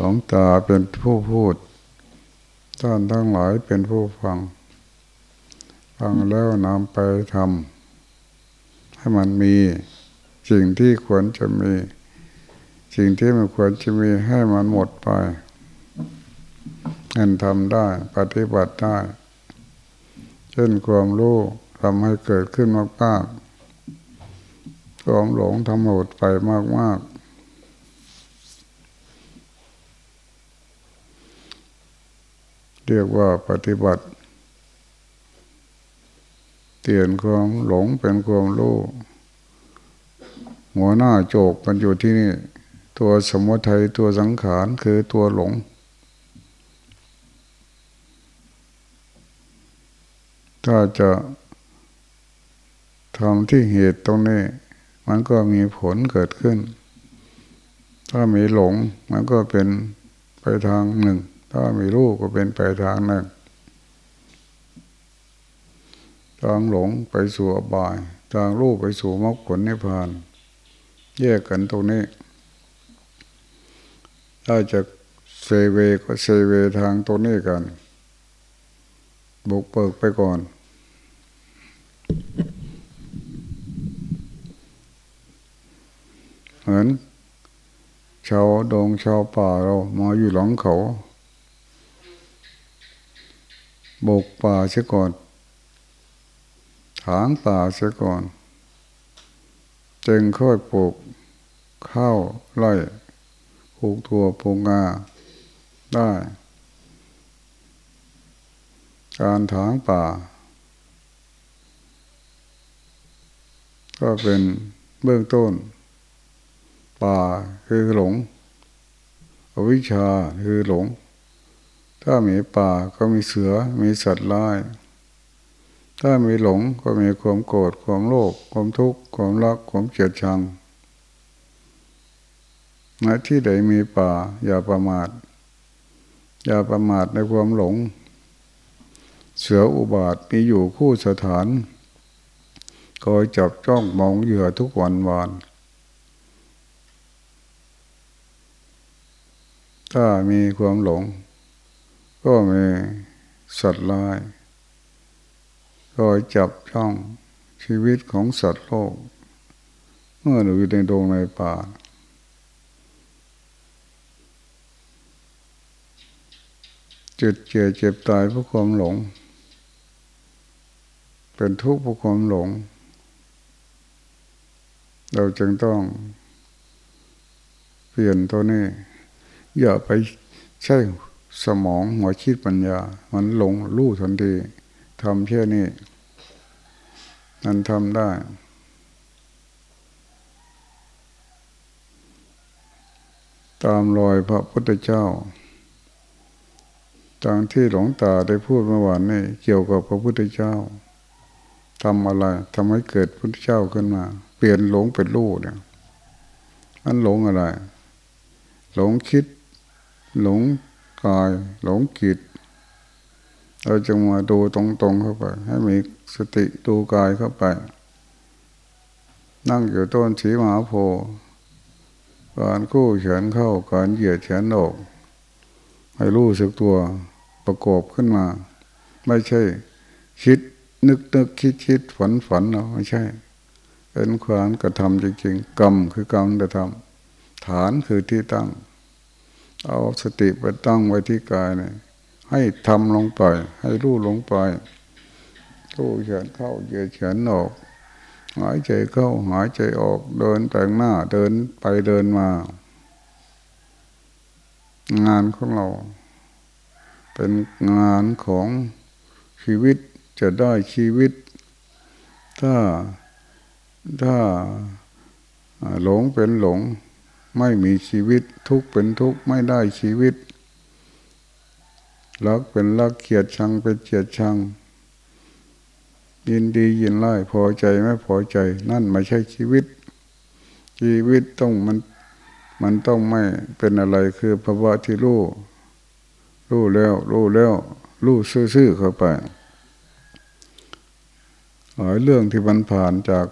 หลวงตาเป็นผู้พูด ท่านทั้งหลายเป็นผู้ฟัง ฟังแล้วนำไปทำให้มันมีสิ่งที่ควรจะมี สิ่งที่ไม่ควรจะมีให้มันหมดไปเงินทำได้ปฏิบัติได้ เช่นความรู้ทำให้เกิดขึ้นมากๆความหลงทำหมดไปมากๆ เรียกว่าปฏิบัติ เตียนความหลงเป็นความรู้หัวหน้าโจกมันอยู่ที่นี่ ตัวสมุทัยตัวสังขารคือตัวหลง ถ้าจะทำที่เหตุตรงนี้ มันก็มีผลเกิดขึ้น ถ้ามีหลงมันก็เป็นไปทางหนึ่ง ถ้ามีรูปก็เป็นไปทางหนึ่งทางหลงไปสู่อบาย ทางรูปไปสู่มรรคผลนิพพาน แยกกันตรงนี้ ถ้าจะเซเวก็เซเวทางตรงนี้กัน บุกเปิกไปก่อนเหมือนชาวดงชาวป่าเรามาอยู่หลังเขา บกป่าเสียก่อน ถางป่าเสียก่อน จึงค่อยปลูกข้าวไร่ปลูกถั่วปลูกงาได้ การถางป่า ก็เป็นเบื้องต้น ป่าคือหลง อวิชชาคือหลง ถ้ามีป่าก็มีเสือ มีสัตว์ร้าย ถ้ามีหลงก็มีความโกรธ ความโลภ ความทุกข์ ความรัก ความเกลียดชังณที่ใดมีป่า อย่าประมาท อย่าประมาทในความหลง เสืออุบาทมีอยู่คู่สถานคอยจับจ้องมองเหยื่อทุกวันวานถ้ามีความหลง ก็มีสัตว์ลายคอยจับช่องชีวิตของสัตว์โลก เมื่อเราอยู่ในดงในป่าจุดเจ็บเจ็บตายเพราะความหลง เป็นทุกข์เพราะความหลง เราจึงต้อง เปลี่ยนตัวนี้ อย่าไปใช่ สมองหัวคิดปัญญา มันหลงรู้ทันทีทำแค่นี้นันทำได้ ตามรอยพระพุทธเจ้าตางที่หลวงตาได้พูดเมื่อวานนี้เกี่ยวกับพระพุทธเจ้าทำอะไรทำให้เกิดพุทธเจ้าขึ้นมา เปลี่ยนหลงเป็นรู้เนี่ยมันหลงอะไร หลงคิด หลง กายหลงกิจเราจะมาดูตรงๆเข้าไป ให้มีสติดูกายเข้าไป นั่งอยู่ต้นสีมหาโพการกู้เฉียนเข้าการเหยียดเฉียนออก ให้รู้สึกตัวประกอบขึ้นมา ไม่ใช่ คิดนึกนึกคิดคิดฝันฝันเนาะไม่ใช่ เป็นความกระทำจริงๆ กรรมคือกรรมกระทำฐานคือที่ตั้ง เอาสติไปตั้งไว้ที่กายเนี่ยให้ทำลงไป ให้รู้ลงไปรู้เฉินเข้าเยือเฉินออก หายใจเข้าหายใจออก เดินแต่งหน้าเดินไปเดินมา งานของเรา เป็นงานของชีวิตจะได้ชีวิต ถ้าถ้าหลงเป็นหลง ไม่มีชีวิต ทุกเป็นทุกไม่ได้ชีวิตรักเป็นรักเกียดชังเป็นเกียดชัง ยินดียินไล่พอใจไม่พอใจ นั่นไม่ใช่ชีวิต ชีวิตต้องมันมันต้องไม่เป็นอะไรคือภาวะที่รู้รู้แล้วรู้แล้วรู้ซื่อๆเข้าไปหลายเรื่องที่มันผ่านจาก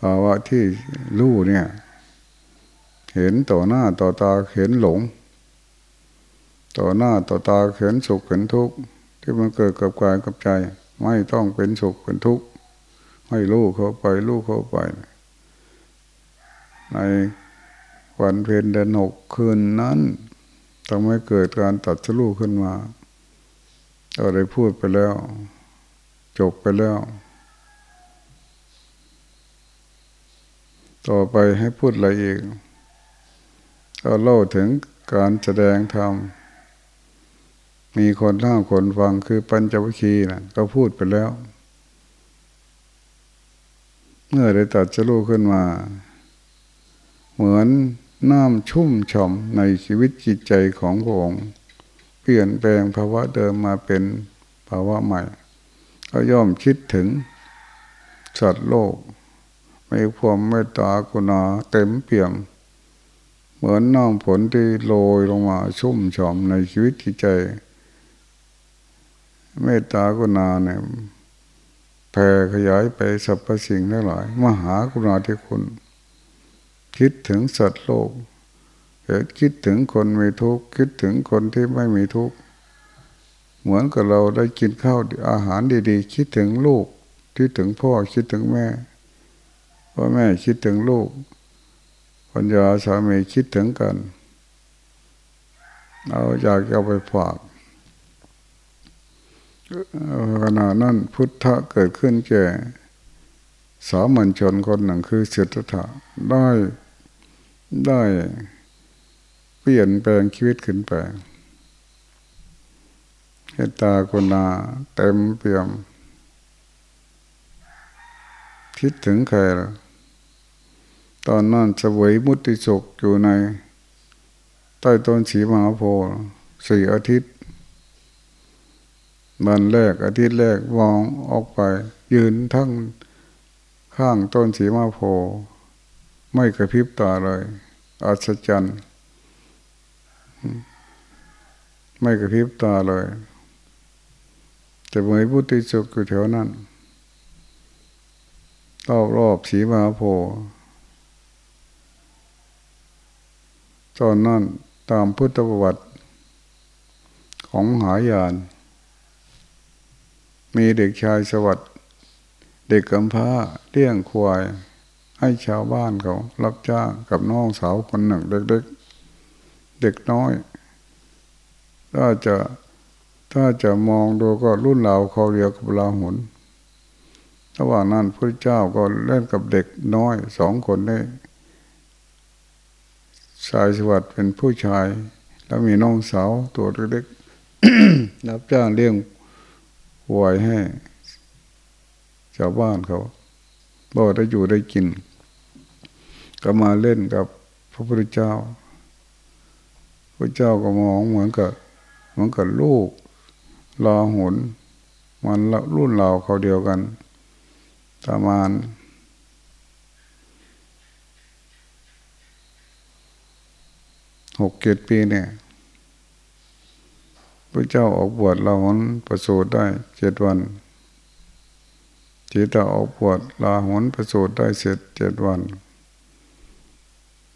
ภาวะที่รู้เนี่ย เห็นต่อหน้าต่อตาเห็นหลง ต่อหน้าต่อตาเห็นสุขเห็นทุกข์ที่มันเกิดกับกายกับใจ ไม่ต้องเป็นสุขเป็นทุกข์ให้รู้เข้าไปรู้เข้าไป ในวันเพ็ญเดือนหกคืนนั้นทำให้เกิดการตัดสู้ขึ้นมาเราได้พูดไปแล้ว จบไปแล้ว ต่อไปให้พูดอะไรอีก ก็เล่าถึงการแสดงธรรมมีคนห้าคนฟังคือปัญจวัคคีย์นะก็พูดไปแล้ว เมื่อได้ตัดจะรู้ขึ้นมา เหมือนน้ำชุ่มฉ่อมในชีวิตจิตใจของพระองค์เปลี่ยนแปลงภาวะเดิมมาเป็นภาวะใหม่ ก็ย่อมคิดถึงสัตว์โลก ไมีความเมตตากรุณาเต็มเปี่ยม เหมือนน้ำฝนที่โรยลงมาชุ่มฉ่อมในชีวิตจิตใจ เมตตากรุณาเนี่ยแผ่ขยายไปสรรพสิ่งทั้งหลาย มหากรุณาธิคุณ คิดถึงสัตว์โลกคิดถึงคนมีทุกข์คิดถึงคนที่ไม่มีทุกข์เหมือนกับเราได้กินข้าวอาหารดีๆ คิดถึงลูก คิดถึงพ่อคิดถึงแม่พ่อแม่คิดถึงลูก ปัญญาสามีคิดถึงกันเราอยากเอาไปฝากขณะนั้นพุทธะเกิดขึ้นแก่สามัญชนคนหนึ่งคือเสตถะได้ได้เปลี่ยนแปลงชีวิตขึ้นไปเหตตากุณาเต็มเปี่ยม คิดถึงใครล่ะ ตอนนั้นสวยมุติสุกอยู่ใน ใต้ต้นสีมหาโพธิ์สี่อาทิตย์วันแรกอาทิตย์แรกมองออกไป ยืนทั้งข้างต้นสีมหาโพธิ์ไม่กระพริบตาเลยอัศจรรย์ไม่กระพริบตาเลยแต่เหมยพุทธิสุกอยู่แถวนั้นรอบรอบสีมาโพ ตอนนั้นตามพุทธประวัติของหายาน มีเด็กชายสวัสดิ์เด็กกำพร้าเลี้ยงควาย ให้ชาวบ้านเขารับจ้างกับน้องสาวคนหนึ่งเด็กๆ เด็กน้อย ถ้าจะถ้าจะมองดูก็รุ่นเราเขาเรียกกับลาหุนระหว่างนั้นพระเจ้าก็เล่นกับเด็กน้อยสองคนนี้ ชายสวัสดิ์เป็นผู้ชาย แล้วมีน้องสาวตัวเล็กๆรับจ้างเลี้ยงวายให้ชาวบ้านเขาบอกได้อยู่ได้กิน ก็มาเล่นกับพระพุทธเจ้า พระเจ้าก็มองเหมือนกับเหมือนกับลูกลาหุนมันรุ่นเราเขาเดียวกันประมาณ หกเจ็ดปีเนี่ยพระเจ้าออกบวชเราหนประสูติได้เจ็ดวันจิตาออกบวชลาหนประสูติได้เสร็จเจ็ดวัน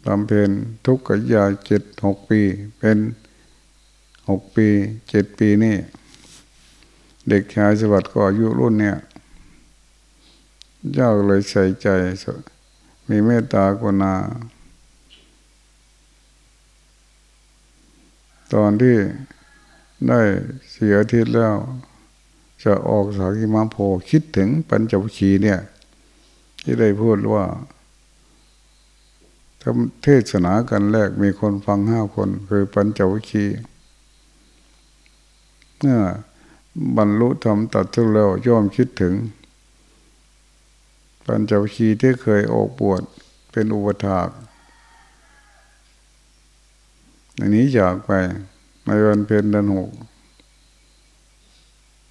ทำเพนทุกขยาเจ็ดหกปี เป็นหกปีเจ็ดปีนี่ เด็กชายสวัสดิ์ก็อายุรุ่นเนี่ยเจ้าเลยใส่ใจ มีเมตตากรุณา ตอนที่ได้เสียทิศแล้ว จะออกสากิมาโพคิดถึงปัญจวัคคีเนี่ย ที่ได้พูดว่าทำเทศนากันแรกมีคนฟังห้าคน คือปัญจวัคคีเมื่อบรรลุธรรมตัดทุแล้วย่อมคิดถึง ปัญจวัคคีย์ที่เคยออกบวชเป็นอุปถาก อันนี้อยากไปในวันเพ็ญเดือนหก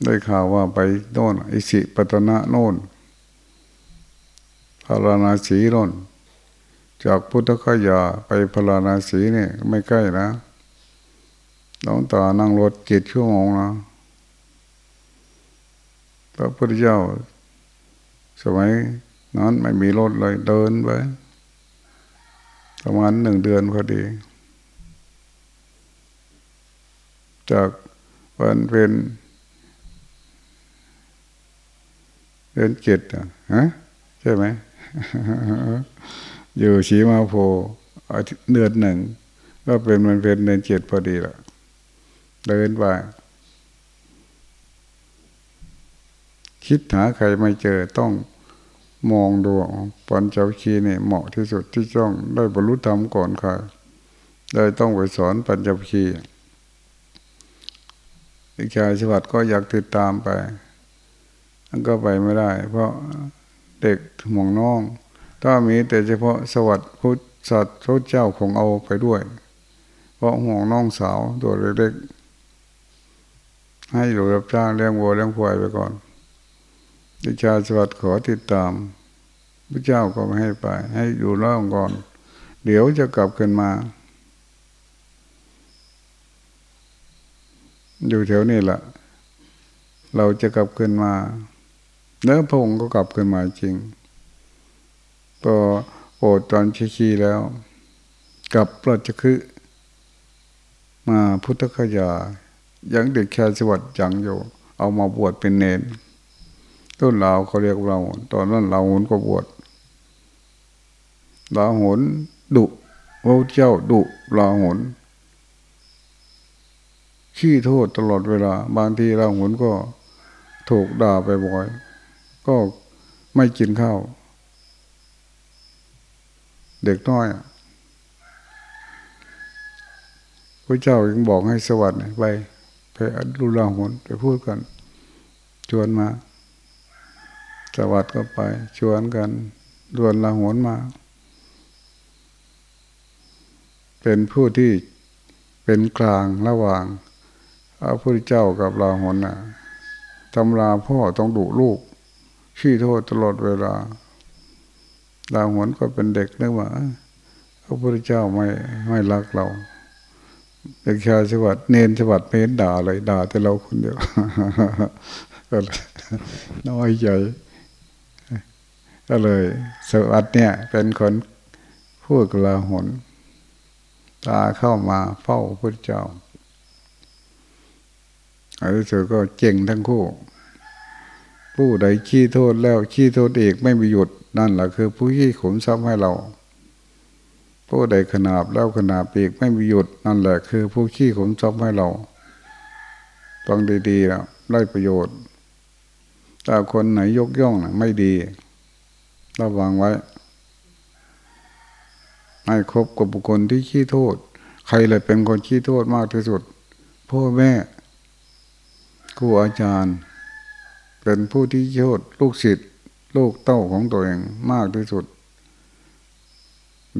ได้ข่าวว่าไปโน่นอิสิปตนะโน่นพาราณาสีโน่น จากพุทธคยาไปพาราณาสีเนี่ยไม่ใกล้นะน้องตานั่งรถเจ็ดชั่วโมงนะพระพุทธเจ้า สมัยนั้นไม่มีรถเลยเดินไปประมาณหนึ่งเดือนพอดี จากวันเป็นเดือนเจ็ดอะฮะใช่ไหมอยู่ชีมาโพเดือนหนึ่ง ก็เป็นมันเป็นเดือนเจ็ดพอดีละเดินไปคิดหาใครไม่เจอต้องมองดูปัญจวัคคีย์เนี่ยเหมาะที่สุดที่ต้องได้บรรลุธรรมก่อนใครได้ต้องไปสอนปัญจวัค คีย์อีกชายสวัสด์ก็อยากติดตามไปมันก็ไปไม่ได้ เพราะเด็กหมองน้อง ถ้ามีแต่เฉพาะสวัสดิ์พุทธสัตว์พระเจ้าคงเอาไปด้วย เพราะห่วงน้องสาวตัวเล็กๆให้อยู่รับจ้างเลี้ยงวัวเลี้ยงควายไปก่อนดิชาสวัสดิ์ขอติดตามพระเจ้าก็ไม่ให้ไป ให้อยู่ร่องก่อน เดี๋ยวจะกลับขึ้นมา อยู่แถวนี้แหละเราจะกลับขึ้นมาเนื้อพงก็กลับขึ้นมาจริงพอโอดตอนชีชีแล้ว กลับราชคือ มาพุทธคยา ยังเด็กแค่สวัสดิ์ยังอยู่ เอามาบวชเป็นเนนต้นลาเขาเรียกเรา ตอนนั้นเราหุนก็บวชลาหุนดุพระเจ้าดุลาหุน ขี้โทษตลอดเวลา บางทีลาหุนก็ถูกด่าไปบ่อย ก็ไม่กินข้าว เด็กน้อยพระเจ้ายังบอกให้สวัสดิ์ไปไปดูลาหุนไปพูดกัน ชวนมา สวัสดิ์ก็ไป ชวนกันดวนละหนมา เป็นผู้ที่เป็นกลางระหว่าง พระพุทธเจ้ากับลาหนนะตำราพ่อต้องดุลูก ขี้โทษตลอดเวลาลาหนก็เป็นเด็กนึกว่าพระพุทธเจ้าไม่ไม่รักเราเด็กชายสวัสด์เนนสวัสดิ์ไม่เห็นด่าเลยด่า แต่เราคนเดียวก็น้อยใจก็เลยสวัสด์เนี่ยเป็นคนพูดกลาหนตาเข้ามาเฝ้าพระเจ้า อันนี้เธอก็เจ๋งทั้งคู่ ผู้ใดขี้โทษแล้วขี้โทษอีกไม่มีหยุดนั่นแหละคือผู้ขี้ขมทรัพย์ให้เรา ผู้ใดขนาบแล้วขนาบอีกไม่มีหยุดนั่นแหละคือผู้ขี้ขมทรัพย์ให้เราฟังดีๆแล้วได้ประโยชน์ถ้าคนไหนยกย่องนะไม่ดีระวังไว้ให้ครบกับบุคคลที่ขี้โทษ ใครเลยเป็นคนขี้โทษมากที่สุดพ่อแม่ ครูอาจารย์ เป็นผู้ที่โทษลูกศิษย์ลูกเต้าของตัวเองมากที่สุด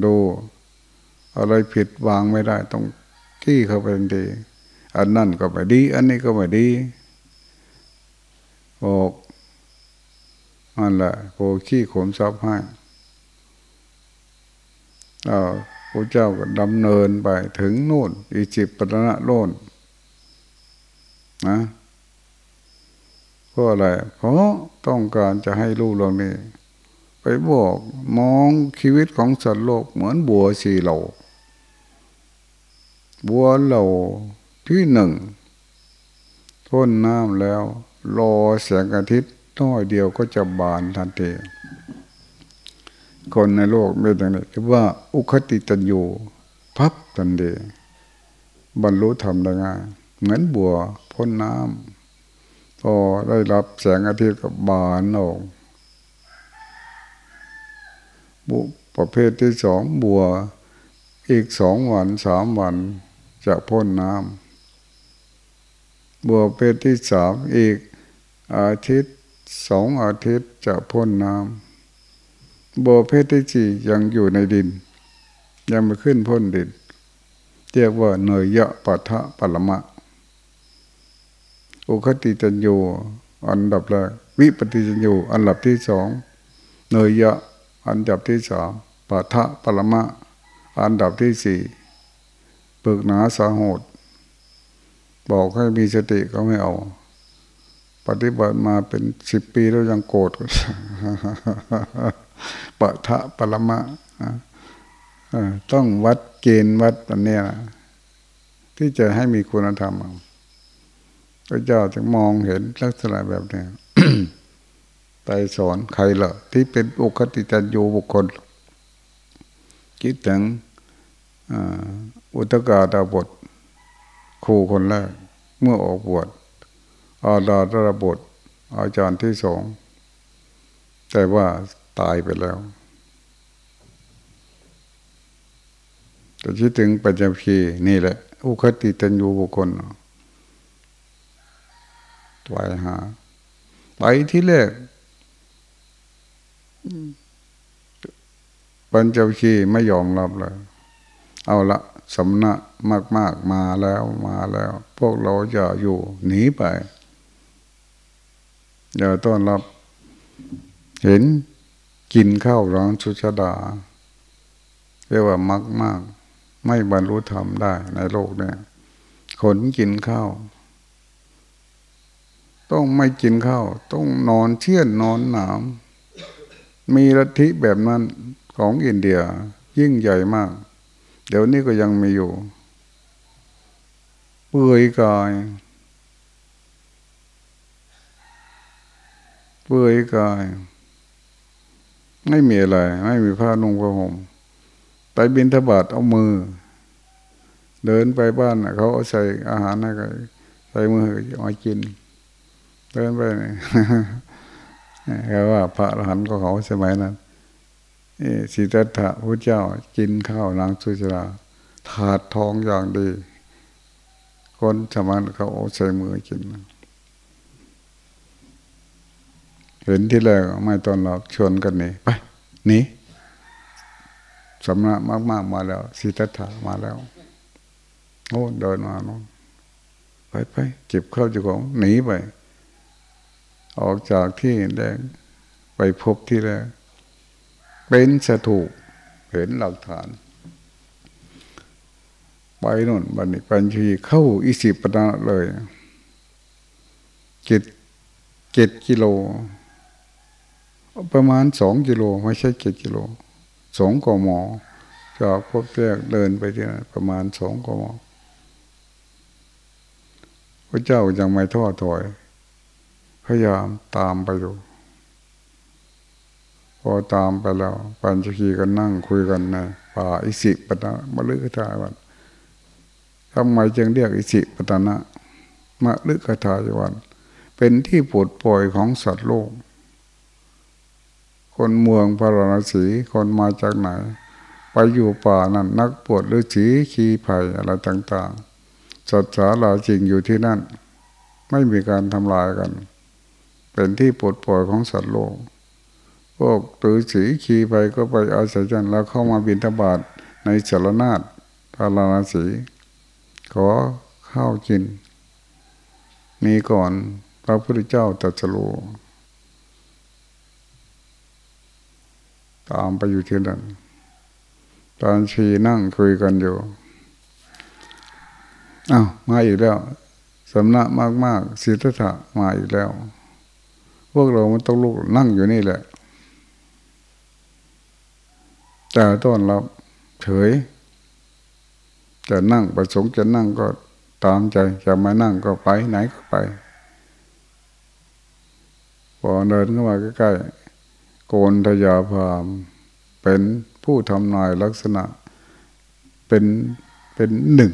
ดูอะไรผิดวางไม่ได้ต้องขี้เข้าไปทันทีอันนั่นก็ไม่ดี อันนี้ก็ไม่ดีบอกนั่นแหละโผขี้ขมทรัพย์ให้พระเจ้าก็ดำเนินไปถึงนู่นอิจิปตนะโลนนะ ราะอะไร เพราะต้องการจะให้ลูกเรานี่ไปบอกมองชีวิตของสัตว์โลกเหมือนบัวสีเหลาบัวเหลาที่หนึ่งพ้นน้ำแล้ว รอแสงอาทิตย์น้อยเดียวก็จะบานทันทีคนในโลกไม่ต่างกันคือว่า อุคติตันยูพับทันเดบรรลุธรรมได้ง่ายเหมือนบัวพ้นน้ำ พอได้รับแสงอาทิตย์กับบานออกบุประเภทที่สองบัว อีกสองวันสามวันจะพ้นน้ำบัวประเภทที่สามอีกอาทิตย์สองอาทิตย์จะพ้นน้ำโบเพชที่จียังอยู่ในดิน ยังไม่ขึ้นพ้นดิน เรียกว่าเนยยะปัทะปรมะ อุคติจันโยอันดับแรกวิปฏิจันโยอันดับที่สองเนยยะ อันดับที่สามปัทะปรมะ อันดับที่สี่ปึกหนาสาหดบอกให้มีสติก็ไม่เอา ปฏิบัติมาเป็นสิบปีแล้วยังโกรธปะทะปรมะต้องวัดเกณฑ์วัดอันนี้นะที่จะให้มีคุณธรรม พระเจ้าจึงมองเห็นลักษณะแบบนี้ไตสอนใครล่ะที่เป็นอุคติจันยูบุคคล คิดถึงอุตกาดาบทครูคนแรก เมื่อออกบวชอาดาตระบทอาจารย์ที่สอง แต่ว่าตายไปแล้วแต่คิดถึงปัญญพีนี่แหละ อุคติตันยูบุคคล ไปหา ไปที่แรกปัญจวัคคีย์ไม่ยอมรับเลย เอาละสำนักมากๆมาแล้วมาแล้ว พวกเราจะอยู่หนีไปอย่าต้อนรับ เห็นกินข้าวร้อนชุชดา เรียกว่ามากมาก ไม่บรรลุธรรมได้ในโลกเนี่ยคนกินข้าว ต้องไม่กินข้าว ต้องนอนเชี่ยนนอนหนาม มีลัทธิแบบนั้นของอินเดียยิ่งใหญ่มาก เดี๋ยวนี้ก็ยังมีอยู่ เปื่อยกาย เปื่อยกาย ไม่มีอะไร ไม่มีผ้านุ่งผ้าห่มไปบินทบาทเอามือ เดินไปบ้านเขาเอาใส่อาหารให้ใส่มือมากิน เดินไปเขาว่า พระอรหันต์ก็เขาสมัยนั้นสิทธัตถะพระเจ้ากินข้าวนางสุจราถาดทองอย่างดี คนชาวบ้านเขาใส่มือกิน เห็นที่แรกไม่ตอนเราชวนกันนี่ไปหนีสำนักมาก ๆ มาแล้วสิทธัตถะมาแล้วโอ้เดินมาโน่นไปไปเก็บข้าวจุของหนีไป ออกจากที่แดงไปพบที่แรกเป็นสถูกเห็นหลักฐาน ไปนู่นบันนี้ปัญชีเข้าอิสิปนาเลยเจ็ดเจ็ดกิโล ประมาณสองกิโลไม่ใช่เจ็ดกิโลสองกมจากพบแรกเดินไปที่นั่นประมาณสองกมพระเจ้ายังไม่ท้อถอย พยายามตามไปดูพอตามไปแล้ว ปัญจคีก็นั่งคุยกันนะป่าอิสิปตะมะลึกทายวันทำไมจึงเรียกอิสิปตนะมะลึกทายวันเป็นที่ปวดปล่อยของสัตว์โลก คนเมืองพระราศีคนมาจากไหน ไปอยู่ป่านั่นนักปวดหรือสีขีภัยอะไรต่างๆสัตว์สาลาจริงอยู่ที่นั่น ไม่มีการทำลายกัน เป็นที่ปลดปล่อยของสัตว์โลก พวกตือสีขี่ไปก็ไปอาศัยจันแล้วเข้ามาบินทบาทในสารนาฏพาราณสี ขอข้าวกิน มีก่อนพระพุทธเจ้าตรัสรู้ตามไปอยู่ที่นั่นตอนชีนั่งคุยกันอยู่อ้าวมาอีกแล้วสำนักมากๆสิทธะมาอีกแล้ว พวกเรามันต้องลุกนั่งอยู่นี่แหละ แต่ต้อนรับเฉย จะนั่งประสงค์จะนั่งก็ตามใจ จะม่นั่งก็ไปไหนก็ไป พอเดินเข้ามาใกล้ๆโกนทยาพามเป็นผู้ทำนายลักษณะ เป็นเป็นหนึ่ง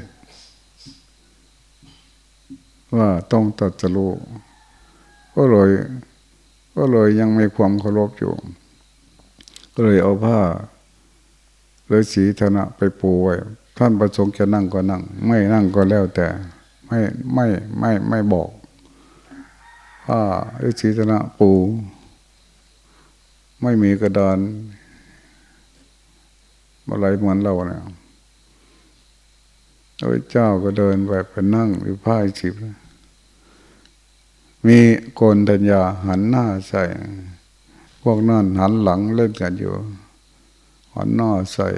ว่าต้องตัดจะรู้ก็เลย ก็เลยยังมีความเคารพอยู่ ก็เลยเอาผ้าเลยสีธนะไปปูไว้ท่านประสงค์จะนั่งก็นั่ง ไม่นั่งก็แล้วแต่ ไม่ไม่ไม่ไม่บอกผ้าฤาษีธนะปู ไม่มีกระดานอะไรเหมือนเราเนี่ยพระเจ้าก็เดินไปไปนั่งหรือผ้าสิบ มีโกนธัญญาหันหน้าใส่ พวกนั่นหันหลังเล่นกันอยู่ หันหน้าใส่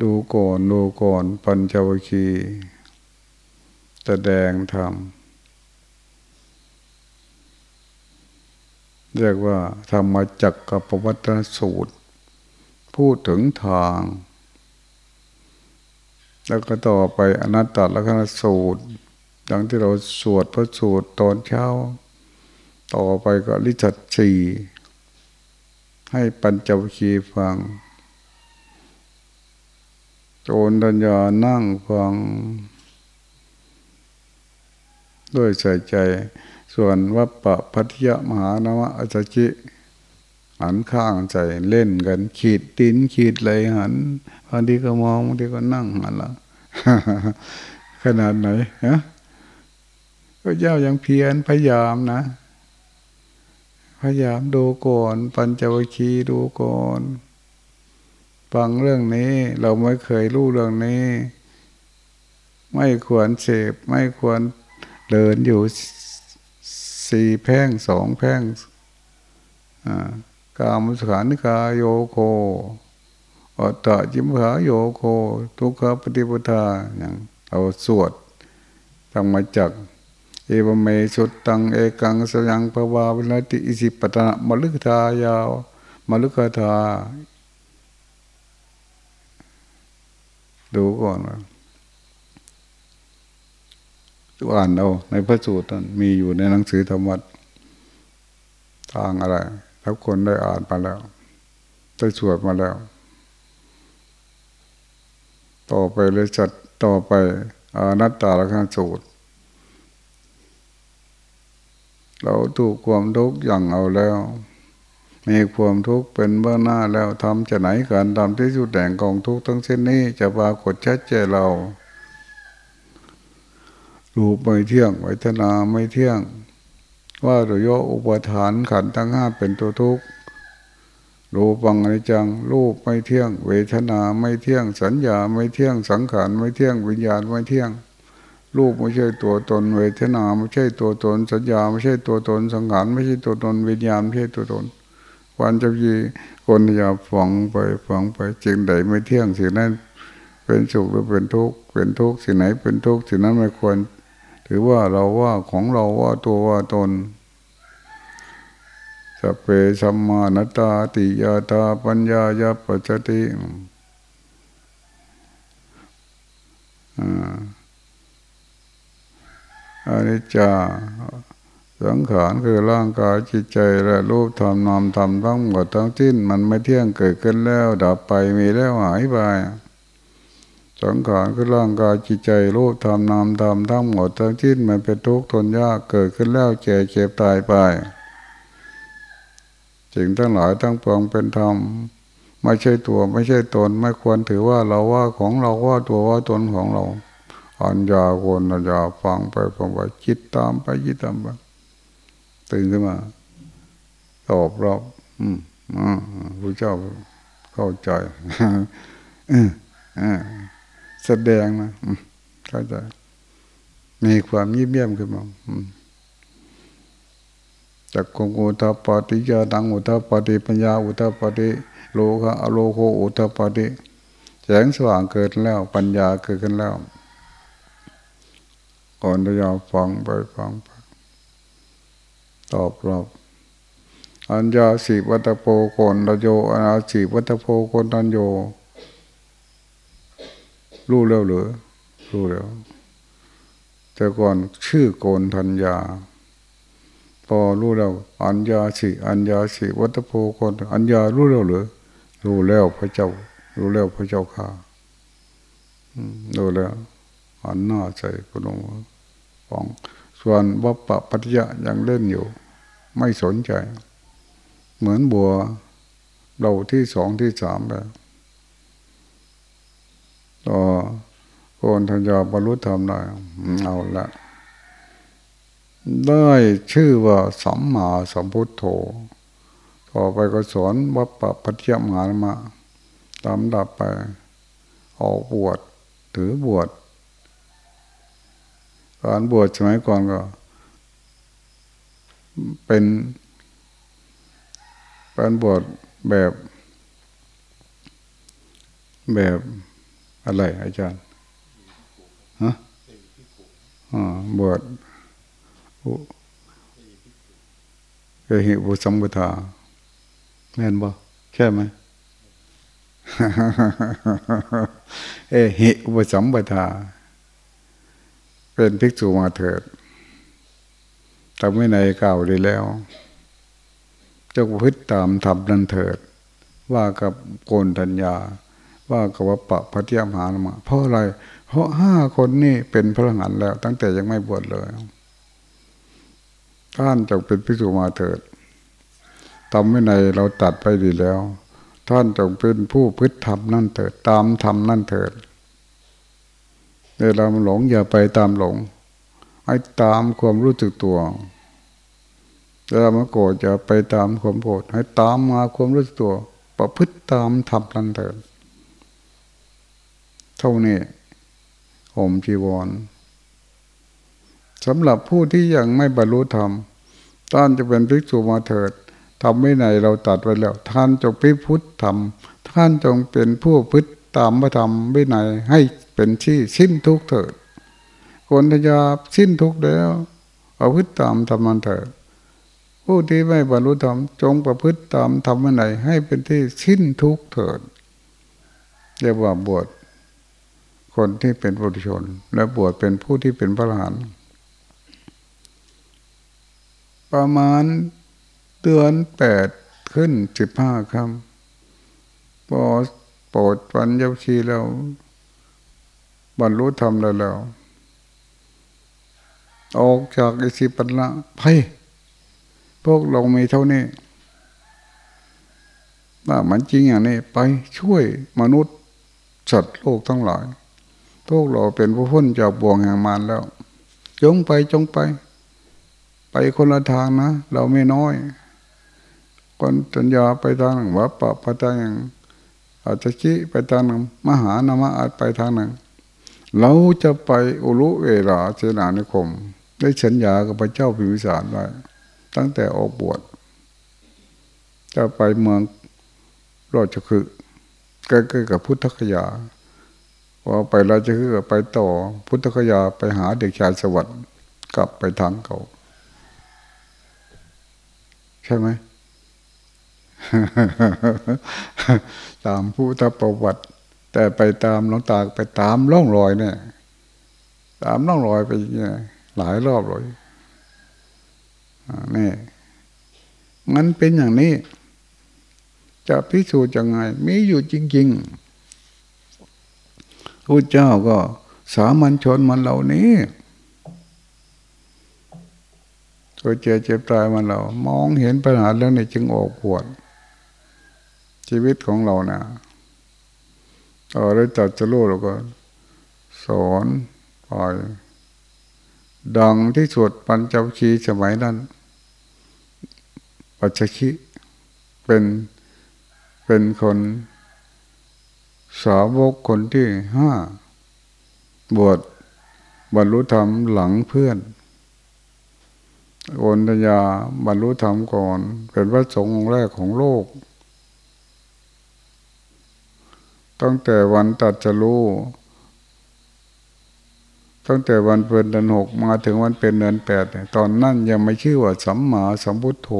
ดูก่อนดูก่อนปัญจวคีแสดงธรรมเรียกว่าธรรมจักกับปวัตนสูตร พูดถึงทาง แล้วก็ต่อไปอนัตตลักษณสูตร ดังที่เราสวดพระสูตรตอนเช้า ต่อไปก็ลิจัดสีให้ปัญจวคีฟัง โจนดัญญานั่งฟัง ด้วยใส่ใจ ส่วนวัปปะพัทยมหานวะอจจิหันข้างใจเล่นกัน ขีดตินขีดไหลหันบางทีก็มองบางทีก็นั่งหันละขนาดไหนฮะ ก็เจ้ายังเพียรพยายามนะ พยายามดูก่อน ปัญจวัคคีย์ดูก่อนฟังเรื่องนี้เราไม่เคยรู้เรื่องนี้ ไม่ควรเสพไม่ควรเดินอยู่สี่แพ่งสองแพ่งกามุสขานิกาโยโคอัตตจิมหาโยโค ทุกขปฏิปทาอย่างเราสวดทำมาจาก เอวเมสุดตังเอกังสยังปวาวินติอิสิปตนะมลึกทายาวมลึกทาดูก่อนว่าอ่านเอาในพระสูตรนั้นมีอยู่ในหนังสือธรรมะทางอะไรทุกคนได้อ่านมาแล้วได้สวดมาแล้ว ต่อไปเลยจัดต่อไปอนัตตาละขันสูตร เราถูกความทุกข์อย่างเอาแล้ว มีความทุกข์เป็นเบื้องหน้าแล้วทำจะไหนกันทำที่สุดแห่งกองทุกข์ทั้งเส้นนี้จะปรากฏชัดเจนเรารูปไม่เที่ยงวิทนาไม่เที่ยง ว่าโดยอุปทานขันทั้งห้าเป็นตัวทุกข์รูปังอนิจังรูปไม่เที่ยง เวทนาไม่เที่ยง สัญญาไม่เที่ยงสังขารไม่เที่ยงวิญญาณไม่เที่ยง รูปไม่ใช่ตัวตนเวทนาไม่ใช่ตัวตน สัญญาไม่ใช่ตัวตนสังขารไม่ใช่ตัวตนวิญญาณไม่ใช่ตัวตนวันจะยีคนอย่าฝังไปฝังไปจึงใดไม่เที่ยงสิ่งนั้นเป็นสุขหรือเป็นทุกข์เป็นทุกข์สิ่งไหนเป็นทุกข์สิ่งนั้นไม่ควร ถือว่าเราว่าของเราว่าตัวว่าตนสเปสัมมานตาติยาตาปัญญายาปัจจติอั นนี้จาสังขารคือร่างกายจิตใจและรูปธรรมนามธรรมทั้งหมดทั้งสิ้นมันไม่เที่ยงเกิดขึ้นแล้ว ดับไปมีแล้วหายไปสังขารคือร่างกายจิตใจรูปธรรมนามธรรมทั้งหมดทั้งสิ้นมันเป็นทุกข์ทนยากเกิดขึ้นแล้วแก่เจ็บตายไปสิ่งทั้งหลายทั้งปวงเป็นธรรมไม่ใช่ตัวไม่ใช่ตน ไม่ควรถือว่าเราว่าของเราว่าตัวว่าตนของเรา อัญญาโกนอัญญาฟังไปฟังไปคิดตามไปคิดตามไปตื่นขึ้นมาตอบรับอืมอ่าพระเจ้าเข้าใจแสดงนะเข้าใจมีความยิ้มเยี่ยมขึ้นมาจากคงอุทปาติยาตังอุทปาติปัญญาอุทปาติโลคะอโลโคอุทปาติแสงสว่างเกิดแล้ว ปัญญาเกิดขึ้นแล้ว ก่อนจะยาฟังไปฟังไปตอบรับอัญญาสีวัตโพโกนตโยอัญญาสีวัตโพโกนตันโยรู้แล้วหรือรู้แล้ว แต่ก่อนชื่อโกนทัญญา พอรู้แล้ว อัญญาสีอัญญาสีวัตโพโกนอัญญารู้แล้วหรือรู้แล้วพระเจ้า รู้แล้วพระเจ้าข้ารู้แล้ว อันน่าใจคุณองค์ของ ส่วนวัปปะปัจยะยังเล่นอยู่ ไม่สนใจ เหมือนบัวเราที่สองที่สามแล้วต่อโกนทัญญาบรรลุธรรมได้เอาละได้ชื่อว่าสัมมาสัมพุทโธต่อไปก็สอนวัปปะปัจยะมหามาตามดับไปออกบวชถือบวช การบวชสมัยก่อนก็ เป็นการบวชแบบแบบอะไรอาจารย์ฮะบวชเอหิบุสัมปทาแม่นบ่ใช่ไหมเอหิบุสัมปทา เป็นภิกษุมาเถิดทำไม่ในเก่าดีแล้วจงพฤติตามทำนันเถิด ว่ากับโกนธัญญา ว่ากับว่าปะพระเทียมหานมา เพราะอะไร เพราะห้าคนนี่เป็นพระหันแล้ว ตั้งแต่ยังไม่บวชเลย ท่านจงเป็นภิกษุมาเถิดทำไม่ในเราตัดไปดีแล้ว ท่านจงเป็นผู้พิธรรมนั่นเถิด ตามธรรมนั่นเถิด เวลามันหลงอย่าไปตามหลง ให้ตามความรู้สึกตัวเวลามันโกรธจะไปตามความโกรธให้ตามมาความรู้สึกตัว ประพฤติตามทำนั่นเถิดเท่านี้ห่มจีวรสำหรับผู้ที่ยังไม่บรรลุธรรมท่านจะเป็นภิกษุมาเถิดทำไม่ไหนเราตัดไว้แล้ว ท่านจงพิพุทธธรรม ท่านจงเป็นผู้พึ่ตามพระธรรมไม่ไหนให้ เป็นที่สิ้นทุกเถิดคนทยาสิ้นทุกแล้วเอาพึ่ตามธรรมันเถิดผู้ที่ไม่บรรลุธรรมจงประพฤติตามธรรมไหนให้เป็นที่สิ้นทุกเถิดเรียกว่าบวชคนที่เป็นบุตรชน และบวชเป็นผู้ที่เป็นพระอรหันต์ประมาณเดือนแปดขึ้นสิบห้าคำพอโปรดปัญญาชีแล้ว บรรลุธรรมแล้วแล้ว ออกจากอิสิปัญละไปพวกเรามีเท่านี้ว่ามันจริงอย่างนี้ไปช่วยมนุษย์สัตว์โลกทั้งหลาย พวกเราเป็นผู้พ้นจากบ่วงแห่งมารแล้ว จงไปจงไป ไปคนละทางนะ เราไม่น้อยคนสัญญาไปทางหนึ่งวัปปะไปทางหนึ่งอาจจะชี้ไปทางหนึ่งมหานามะอาจไปทางหนึ่ง เราจะไปอุลุเวลาเสนานิคม ได้สัญญากับพระเจ้าพิมิสารไว้ตั้งแต่ออกบวชจะไปเมืองราชคือใกล้ๆกับพุทธคยาพอไปราชคือไปต่อพุทธคยาไปหาเด็กชายสวัสดิ์กลับไปทางเก่าใช่ไหมตามผู้ทัประวัติ แต่ไปตามหลวงตาไปตามล่องรอยเนี่ย ตามล่องรอยไปเนี่ยหลายรอบเลยนี่มันเป็นอย่างนี้ จะพิสูจน์ยังไงมีอยู่จริงๆพระเจ้าก็สามัญชนมันเหล่านี้ตัวเจ็บเจ็บตายมันเรา มองเห็นปัญหาแล้วนี่จึงออกปวด ชีวิตของเรานะต่ อได้จัดจะรู้เราก็ สอนปล่อย ดังที่สุดปัญจวัคคีสมัยนั้น ปัจจคิเป็นเป็นคนสาวกคนที่ห้าบวชบรรลุธรรมหลังเพื่อนโอนทยาบรรลุธรรมก่อน เป็นพระสงฆ์แรกของโลก ตั้งแต่วันตัดจะรู้ตั้งแต่วันเป็นเดือนหกมาถึงวันเป็นเดือนแปดตอนนั้นยังไม่ชื่อว่าสัมมาสัมพุทโธ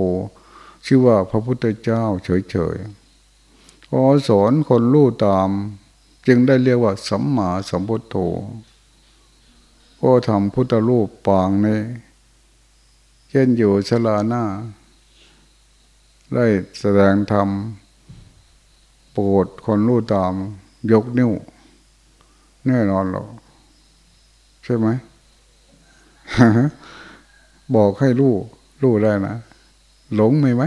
ชื่อว่าพระพุทธเจ้าเฉยๆพอสอนคนรู้ตาม จึงได้เรียกว่าสัมมาสัมพุทโธก็ทำพุทธรูปปางในเช่นอยู่ชลาหน้า ได้แสดงธรรม ปรดคนรู้ตาม ยกนิ้ว แน่นอนหรอกใช่ไหมบอกให้รู้รู้ได้นะหลงไหมไหม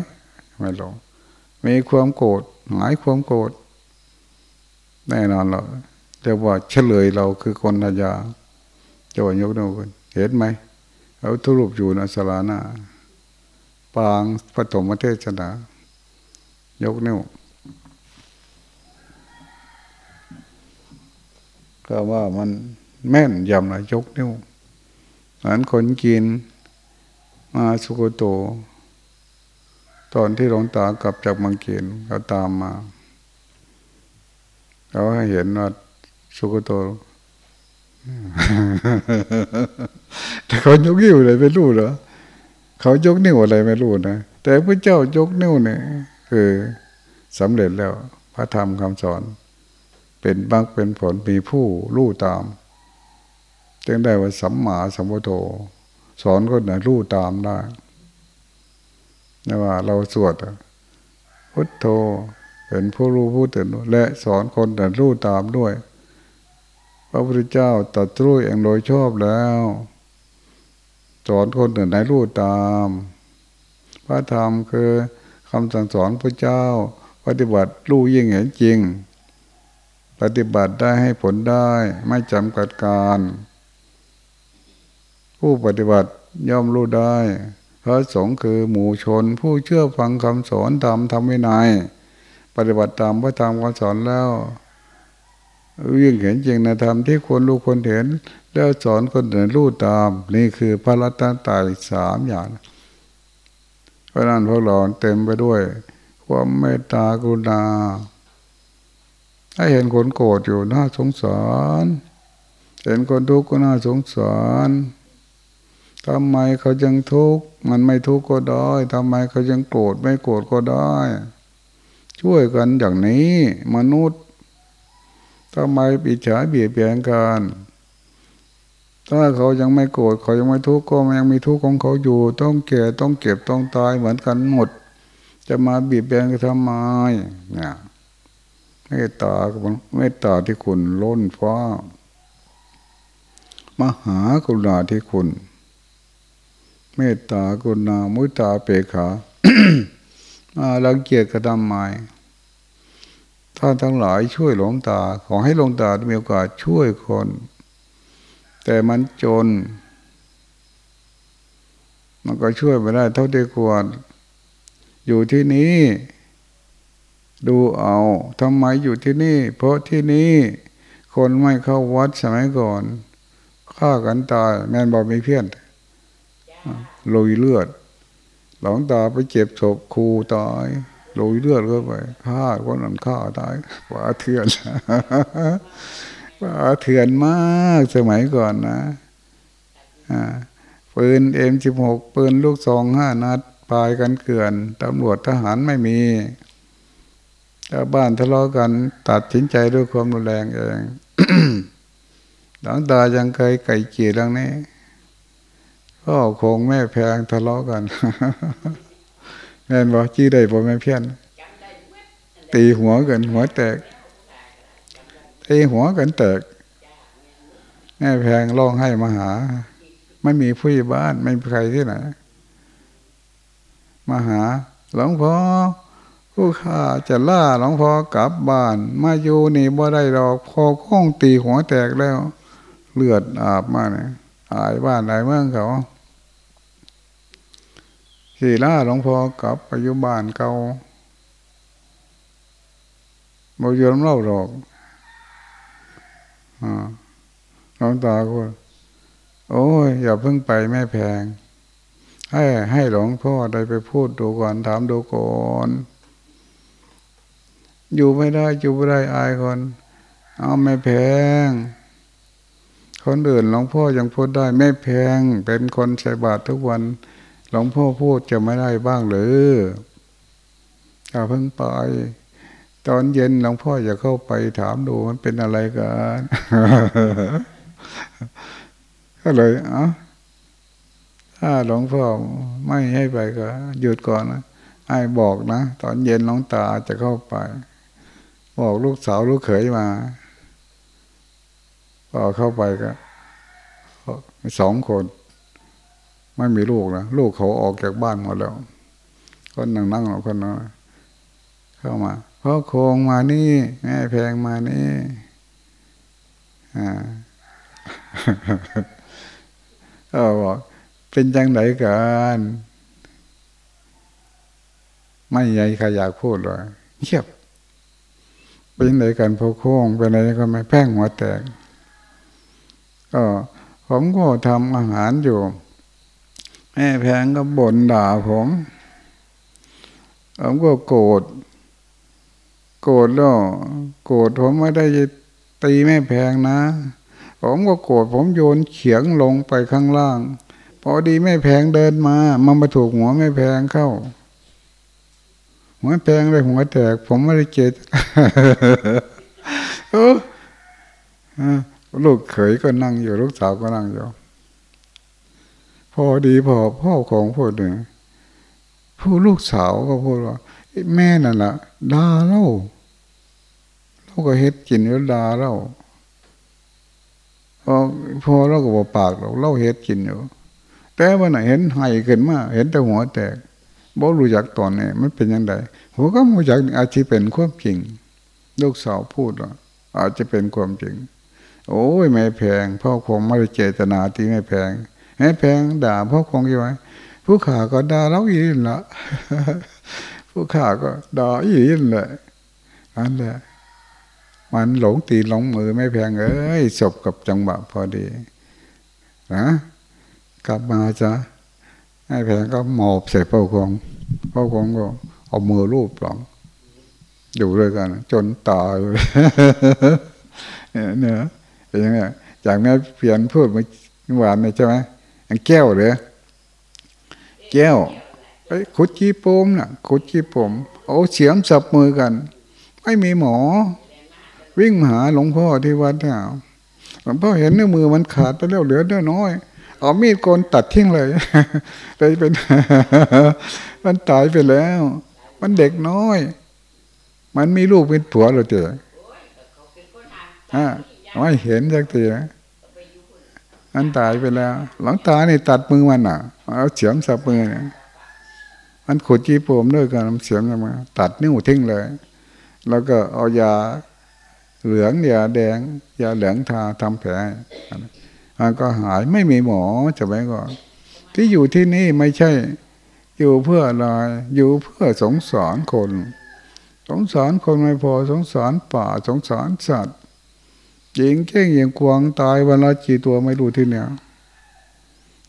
ไม่หลงมีความโกรธหายความโกรธแน่นอนหรอกแต่ว่าเฉลยเราคือคนทยาจะว่ายกนิ้วเห็นไหมเอาทุรุปอยู่ในสลานาปางปฐมเทศนา ยกนิ้ว ก็ว่ามันแม่นยำนะยกนิ้วอันคนกินมาสุโกโต ตอนที่หลวงตากลับจากมังเกีนเขาตามมาเขาให้เห็นว่าสุโกโตแต่เขายกนิ้วอะไรไม่รู้เหรอเขายกนิ้วอะไรไม่รู้นะแต่พระเจ้ายกนิ้วเนี่ยคือสำเร็จแล้ว พระธรรมคำสอน เป็นบักเป็นผลมีผู้รู้ตาม จึงได้ว่าสัมมาสัมพุทโธสอนคนไหนรู้ตามได้นี่ว่าเราสวดพุทโธเป็นผู้รู้ผู้ตื่นและสอนคนแต่รู้ตามด้วย พระพุทธเจ้าตัดรู้เองโดยชอบแล้ว สอนคนอื่นให้รู้ตาม พระธรรมคือคำสั่งสอนพระเจ้า ปฏิบัติรู้ยิ่งเห็นจริง ปฏิบัติได้ให้ผลได้ไม่จำกัดการ ผู้ปฏิบัติย่อมรู้ได้ พระสงฆ์คือหมู่ชน ผู้เชื่อฟังคำสอนตามธรรมวินัยปฏิบัติตามพระธรรมคำสอนแล้วยิ่งเห็นจริงในธรรมที่คนรู้คนเห็น แล้วสอนคนอื่นรู้ตาม นี่คือพระรัตนตรัยสามอย่างเพราะนั้นพวกเราเต็มไปด้วย ความเมตตากรุณา ถ้าเห็นคนโกรธอยู่น่าสงสาร เห็นคนทุกข์ก็น่าสงสารทำไมเขายังทุกข์มันไม่ทุกข์ก็ได้ทำไมเขายังโกรธไม่โกรธก็ได้ ช่วยกันอย่างนี้มนุษย์ทำไมปิจฉาเบียดเบียนกันถ้าเขายังไม่โกรธเขายังไม่ทุกข์ก็ยังมีทุกข์ของเขาอยู่ ต้องแก่ต้องเก็บต้องตายเหมือนกันหมด จะมาบีบเบียนกันทำไมเนี่ย เมตตาเมตตาที่คุณล้นฟ้ามหากรุณาที่คุณ เมตตากรุณามุตตาเปขารังเกียจกระทำไมท่านทั้งหลายช่วยหลวงตา ขอให้หลวงตามีโอกาสช่วยคน แต่มันจน มันก็ช่วยไม่ได้เท่าที่ควร อยู่ที่นี้ ดูเอาทำไมอยู่ที่นี่ เพราะที่นี้คนไม่เข้าวัดสมัยก่อนฆ่ากันตายแม่นบอกมีเพี้ยนลุยเลือด หลงตาไปเจ็บศพครูตายลอยเลือดเข้าไปฆ่าคนนั้นฆ่าตายว่าเถื่อนว่าเถื่อนมากสมัยก่อนนะปืนเอ็มสิบหกปืนลูกซองห้านัดปลายกันเกลื่อนตำรวจทหารไม่มี ชาวบ้านทะเลาะกันตัดสินใจด้วยความรุนแรงเองหลังตายังเคยไก่เกี่ยเรื่องนี้ก็คงแม่แพงทะเลาะกันแม่นบอกจี้ได้บ่แม่เพี้ยน ตีหัวกันหัวแตกตีหัวกันแตกแม่แพงร้องให้มาหา ไม่มีผู้บ้าน ไม่มีใครที่ไหนมาหาหลวงพ่อ ผู้ข้าจะล่าหลวงพ่อกลับบ้าน มาอยู่นี่บ่ได้ดอกพอข้องตีหัวแตกแล้ว เลือดอาบมาเนี่ยอายบ้านอายเมืองเขาสี่ล่าหลวงพ่อกลับไปอยู่บ้านเก่าบกยอมเล่าหรอกหลวงตาก็โอ้ยอย่าเพิ่งไปแม่แพง ให้ให้หลวงพ่อได้ไปพูดดูก่อนถามดูก่อน อยู่ไม่ได้อยู่ไม่ได้อายคน เอาไม่แพง คนอื่นหลวงพ่อยังพูดได้ไม่แพง เป็นคนใส่บาตรทุกวัน หลวงพ่อพูดจะไม่ได้บ้างหรืออย่าเพิ่งไปตอนเย็นหลวงพ่อจะเข้าไปถามดูมันเป็นอะไรกันก็เลยอะถ้าหลวงพ่อไม่ให้ไปก็หยุดก่อนนะให้บอกนะ ตอนเย็นหลวงตาจะเข้าไป บอกลูกสาวลูกเขยมาพอเข้าไปก็สองคน ไม่มีลูกนะลูกเขาออกจากบ้านหมดแล้วคนนั่งนั่งหรอคนนั้นเข้ามาพ่อโคงมานี่แม่แพงมานี่อ่าก็บอกเป็นจังไหนกันไม่ใหญ่ใครอยากพูดเลยเงียบ เป็นไหนกันพอโค้งเป็นไหนก็ไม่แพ่งหัวแตก ก็ผมก็ทำอาหารอยู่แม่แพงก็บ่นด่าผมผมก็โกรธโกรธแล้วโกรธผมไม่ได้ตีแม่แพงนะ ผมก็โกรธผมโยนเขียงลงไปข้างล่าง พอดีแม่แพงเดินมา มันมาถูกหัวแม่แพงเข้า หัวแพงเลยหัวแตก ผมไม่ได้เจ็บลูกเขยก็นั่งอยู่ลูกสาวก็นั่งอยู่พอดีพอพ่อของพูดหนึ่งผู้ลูกสาวก็พูดว่าแม่นั่นละด่าเล่าเราก็เฮ็ดกินแล้วด่าเล่าพอพอเราก็บอกปากเราเล่าเฮ็ดกินอยู่แต่วันไหนเห็นไห้ขึ้นมา เห็นแต่หัวแตก บอกรู้จักตอนนี้มันเป็นยังไงหัวก็รู้จักอาจจะเป็นความจริง ลูกสาวพูดว่าอาจจะเป็นความจริง โอ้ยไม่แพงพ่อคงไม่ได้เจตนาที่ไม่แพงให้แพงด่าพ่อคงยังไงผู้ขาก็ด่าเราอีกละผู้ขาก็ด่าอีกเลยอันแหละมันหลงตีหลงมือไม่แพงเอ้ยจบกับจังหวะพอดีนะกลับมาจ้ะ ให้แพงก็หมอบใส่พ่อคงพ่อคงก็เอามือรูปหลังอยู่ด้วยกัน จนตายเลยเนี่ยอย่างเงี้ยจากแม่เพียนพูดเมื่อวานนี่ใช่ไหมอันแก้วเลยแก้วไอ้ขุดจีปมน่ะขุดจีปมเอาเสียมสับมือกัน ไม่มีหมอ วิ่งมาหาหลวงพ่อที่วัดเนี่ยหลวงพ่อเห็นเนื้อมือมันขาดไปแล้วเหลือเนื้อน้อย เอามีดโกนตัดทิ้งเลยเลยเป็น มันตายไปแล้ว มันเด็กน้อย มันมีลูกเป็นผัวหรือเจออ่าไม่เห็นสักทีมันตายไปแล้ว หลังตานี่ตัดมือมันอะเอาเสียมสับมือเนี่ยมันขุดจีโปมด้วยกันเสียมมาตัดนิ้วทิ้งเลย แล้วก็เอายาเหลืองยาแดง ยาเหลืองทาทำแผล มันก็หายไม่มีหมอจะไปก่อนที่อยู่ที่นี่ไม่ใช่ อยู่เพื่ออะไรอยู่เพื่อสงสารคน สงสารคนไม่พอสงสารป่าสงสารสัตว์ยิงเก้งยิงกวางตายวันละกี่ตัวไม่รู้ที่เนี่ย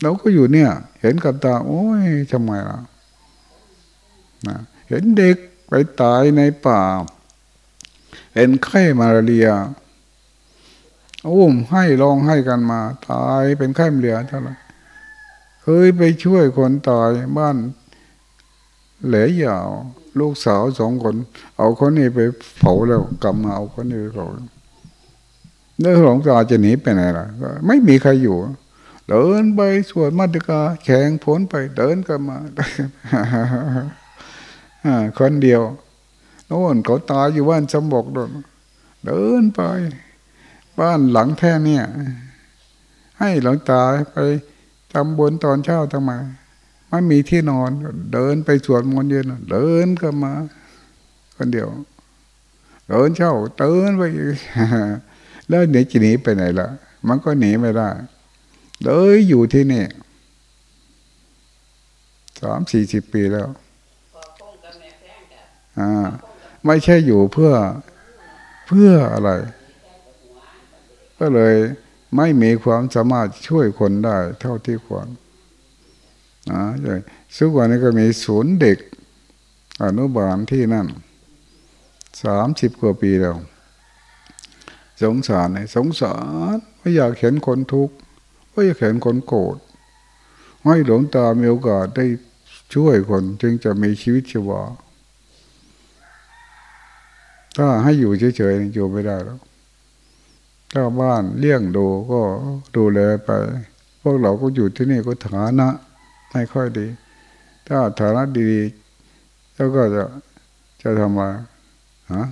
เราก็อยู่เนี่ย เห็นกับตา โอ้ยทำไมล่ะนะเห็นเด็กไปตายในป่าเป็นไข้มาเรีย อุ้มให้ลองให้กันมา ตายเป็นไข้มาเรียเท่าไหร่เคยไปช่วยคนตายบ้านเหลยยาว ลูกสาวสองคน เอาคนนี้ไปเผาแล้วกลับมาเอาคนนี้ไปเผาเนื้อหลวงตาจะหนีไปไหนล่ะไม่มีใครอยู่ เดินไปสวดมัตติกาแข่งผลไป เดินกลับมาคนเดียวโน่นเขาตายอยู่บ้านจำบอกโดนเดินไป บ้านหลังแท่เนี่ย ให้หลังตาไปทำบนตอนเช้าทำไมไม่มีที่นอน เดินไปสวดมนต์เย็นเดินก็มา คนเดียว เดินเช้าเดินไปแล้วเดี๋ยวจะหนีไปไหนล่ะ มันก็หนีไม่ได้ เลยอยู่ที่นี่สามสี่สิบปีแล้วอ่าไม่ใช่อยู่เพื่อเพื่ออะไร ก็เลยไม่มีความสามารถช่วยคนได้ เท่าที่ควรนะใช่สุกวันนี้ก็มีศูนย์เด็ก อนุบาลที่นั่นสามสิบกว่าปีแล้วสงสารไงสงสารไม่อยากเห็นคนทุกข์ไม่อยากเห็นคนโกรธให้หลวงตามีโอกาสได้ช่วยคนจึงจะมีชีวิตชีวาถ้าให้อยู่เฉยๆอยู่ไม่ได้แล้ว ถ้าบ้านเลี้ยงดูก็ดูแลไป พวกเราก็อยู่ที่นี่ก็ฐานะไม่ค่อยดี ถ้าฐานะดีๆแล้วก็จะจะทำอะไรฮะ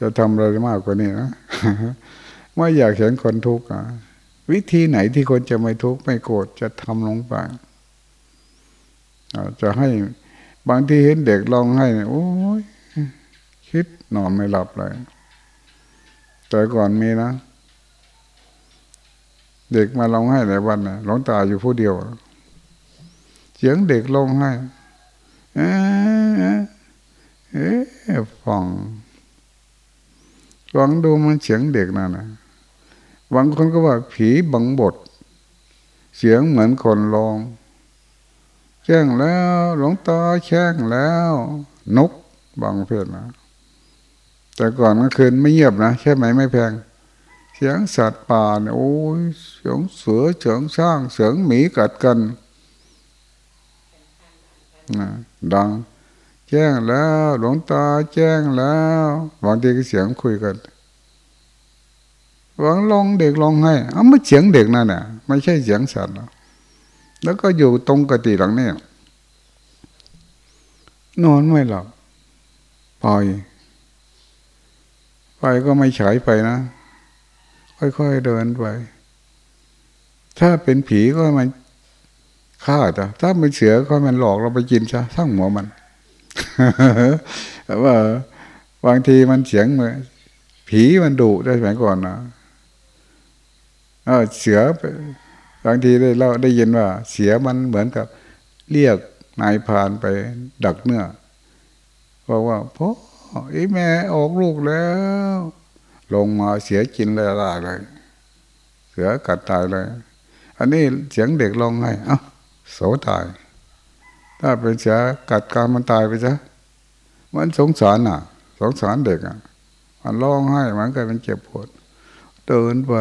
จะทำอะไรมากกว่านี้นะไม่อยากเห็นคนทุกข์วิธีไหนที่คนจะไม่ทุกข์ไม่โกรธจะทำลงไปจะให้บางทีเห็นเด็กร้องไห้โอ้ยคิดนอนไม่หลับเลย แต่ก่อนมีนะ เด็กมาร้องไห้หลายวันนะหลงตาอยู่ผู้เดียว เสียงเด็กร้องไห้เอ๊ะเอ๊ะฟังฟังดูมันเสียงเด็กนั่นนะบางคนก็ว่าผีบังบท เสียงเหมือนคนร้องแช่งแล้วหลงตาแช่งแล้ว นกบางเพศนะแต่ก่อนกลางคืนไม่เงียบนะใช่ไหมไม่แพง เสียงสัตว์ป่าเนี่ยโอ้ยเสียงเสือเสียงสร้างเสียงหมีกัดกันนะดัง แจ้งแล้วหลวงตาแจ้งแล้วบางทีก็เสียงคุยกันหวังลองเด็กลองให้เอาไม่เสียงเด็กนั่นน่ะไม่ใช่เสียงสัตว์แล้วก็อยู่ตรงกติหลังนี่นอนไม่หลับปล่อย ไปก็ไม่ฉายไปนะ ค่อยๆเดินไป ถ้าเป็นผีก็มันฆ่าจ้ะถ้าเป็นเสือก็มันหลอกเราไปกินซะสร้งหัวมันว่าบางทีมันเสียงเหมือนผีมันดุได้สมัยก่อนนะเสือบางทีได้เราได้ยินว่า เสียมันเหมือนกับเรียกนายพานไปดักเนื้อบอกว่าพ่อไอ้แม่ออกลูกแล้ว ลงมาเสียกินเลยอะไรเลย เสือกัดตายเลย อันนี้เสียงเด็กร้องไห้อะโสตาย ถ้าเป็นเสือกัดการมันตายไปซะมันสงสารอะ สงสารเด็กอะ มันร้องไห้มันก็เป็นเจ็บปวดเดินไป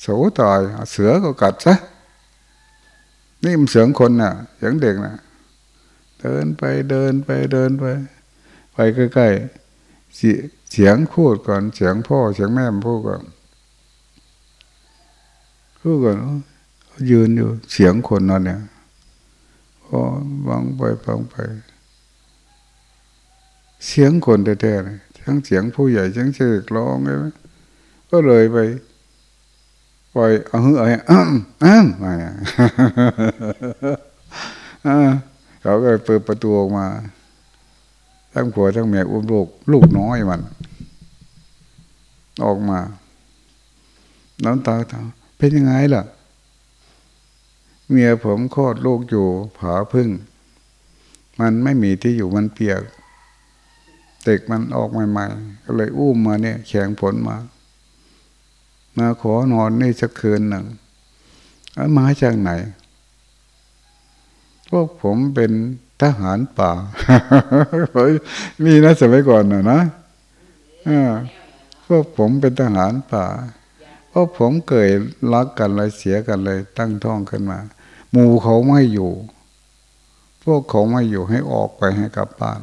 โสตายเสือก็กัดซะนี่มันเสือคนน่ะเสียงเด็กน่ะ เดินไปเดินไปเดินไป ไปใกล้ๆ เสียงพูดก่อน เสียงพ่อ เสียงแม่พูดก่อนพูดก่อนยืนอยู่ เสียงคนนั่นเนี่ยพอฟังไปฟังไป เสียงคนแท้ๆเลยทั้งเสียงผู้ใหญ่ทั้งเสียงร้องเลยก็เลยไปปล่อยเอาหืออะไรอ้ามอ้ามมาเขาก็เปิดประตูออกมาทั้งผัวทั้งแม่อุ้มลูก ลูกน้อยมัน ออกมา น้ำตาถามเป็นยังไงล่ะ เมียผมคลอดลูกอยู่ผาพึ่ง มันไม่มีที่อยู่มันเปียกเด็กมันออกใหม่ๆก็เลยอุ้มมาเนี่ยแข็งผลมา มาขอนอนนี่สักคืนหนึ่งมาจากไหน พวกผมเป็นทหารป่า มีนะสมัยก่อนนะนะ พวกผมเป็นทหารป่าพวกผมเกิดรักกันเลยเสียกันเลย ตั้งท้องขึ้นมาหมู่เขาไม่อยู่ พวกเขาไม่อยู่ให้ออกไปให้กลับบ้าน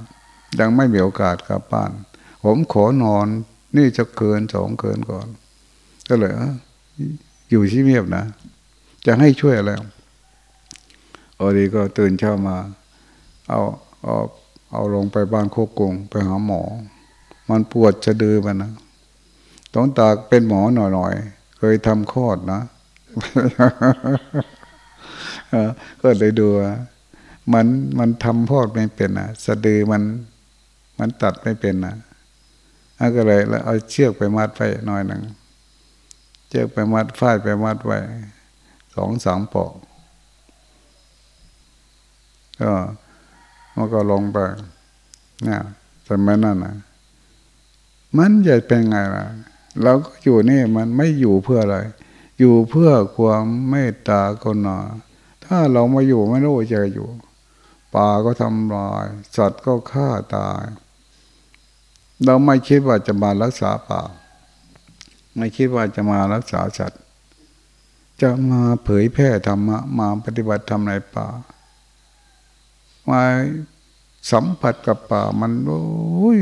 ยังไม่มีโอกาสกลับบ้าน ผมขอนอนนี่จะเกินสองเกินก่อน ก็เลยอยู่ที่เงียบนะ จะให้ช่วยอะไรอดีก็ตื่นเช้ามา เอาเอาเอาลงไปบ้านโคกงไปหาหมอ มันปวดจะดื้อมันนะ ต้องตากเป็นหมอหน่อยๆ เคยทำคลอดนะ ก็เลยดูมันมันทำพอดไม่เป็นอะ สะดือมันมันตัดไม่เป็นอะก็เลยแล้วเอาเชือกไปมัดไว้หน่อยหนึ่งเชือกไปมัดฝ้ายไปมัดไว้สองสามปอกก็มันก็ลงไปเนี่ยสมัยนั้นนะมันจะเป็นไงล่ะ เราก็อยู่นี่มันไม่อยู่เพื่ออะไร อยู่เพื่อความเมตตากรุณาถ้าเรามาอยู่ไม่รู้จะอยู่ ป่าก็ทำลายสัตว์ก็ฆ่าตาย เราไม่คิดว่าจะมารักษาป่า ไม่คิดว่าจะมารักษาสัตว์ จะมาเผยแพร่ธรรมะมาปฏิบัติธรรมในป่ามาสัมผัสกับป่ามันโอ้ย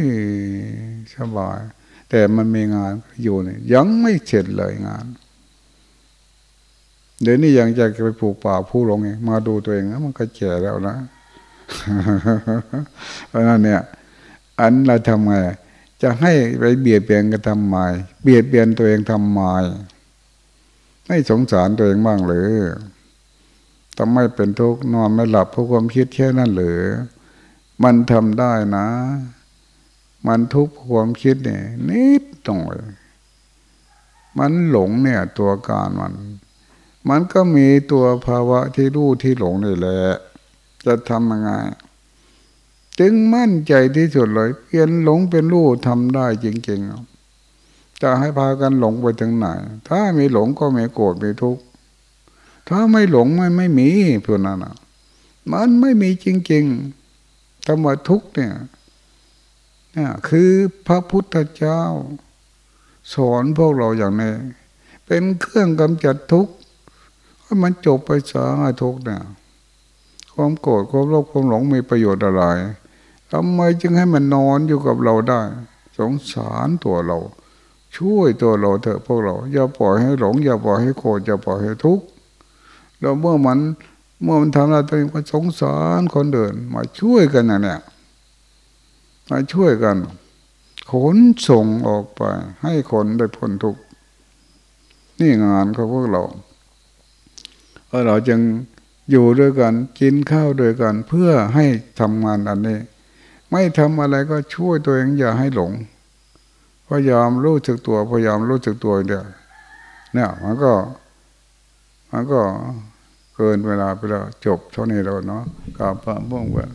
สบาย แต่มันมีงานอยู่เนี่ยยังไม่เสร็จเลยงานเดี๋ยวนี้ยังจะไปปลูกป่าผู้ลงเองมาดูตัวเองนะมันก็แก่แล้วนะเพราะนั้นเนี่ย อันเราทำไงจะให้ไปเบียดเบียนกันทำไมเบียดเบียนตัวเองทำไมไม่สงสารตัวเองบ้างหรือทำไม่เป็นทุกข์นอนไม่หลับเพราะความคิดแค่นั้นหรือ มันทำได้นะ มันทุกข์ความคิดเนี่ยนิดหน่อยมันหลงเนี่ยตัวการมัน มันก็มีตัวภาวะที่รู้ที่หลงนี่แหละ จะทำยังไงจึงมั่นใจที่สุดเลยเปลี่ยนหลงเป็นรู้ทำได้จริงๆจะให้พากันหลงไปถึงไหน ถ้ามีหลงก็ไมีโกรธไมีทุกข์ถ้าไม่หลงมันไม่มีพื่อนนั่นมันไม่มีจริงๆคำว่าทุกเนี่ย คือพระพุทธเจ้า สอนพวกเราอย่างนี้ เป็นเครื่องกำจัดทุกข์ให้มันจบไปสาทุกข์เนี่ยความโกรธความโลภความหลงมีประโยชน์อะไรทำไมจึงให้มันนอนอยู่กับเราได้ สงสารตัวเรา ช่วยตัวเราเถอะพวกเรา อย่าปล่อยให้หลง อย่าปล่อยให้โกรธอย่าปล่อยให้ทุกข์เราเมื่อมันเมื่อมันทำอะไรตัวเองก็สงสารคนเดินมาช่วยกันอย่างเนี้ย มาช่วยกัน ขนส่งออกไป ให้คนได้พ้นทุกข์นี่งานของพวกเราเเราจึงอยู่ด้วยกัน กินข้าวด้วยกัน เพื่อให้ทำงานอันนี้ ไม่ทำอะไรก็ช่วยตัวเองอย่าให้หลงพยายามรู้สึกตัวพยายามรู้สึกตัวเดียวเนี่ยมันก็มันก็เกินเวลาไปแล้วจบเท่านี้แล้วเนาะกราบพระพุทธ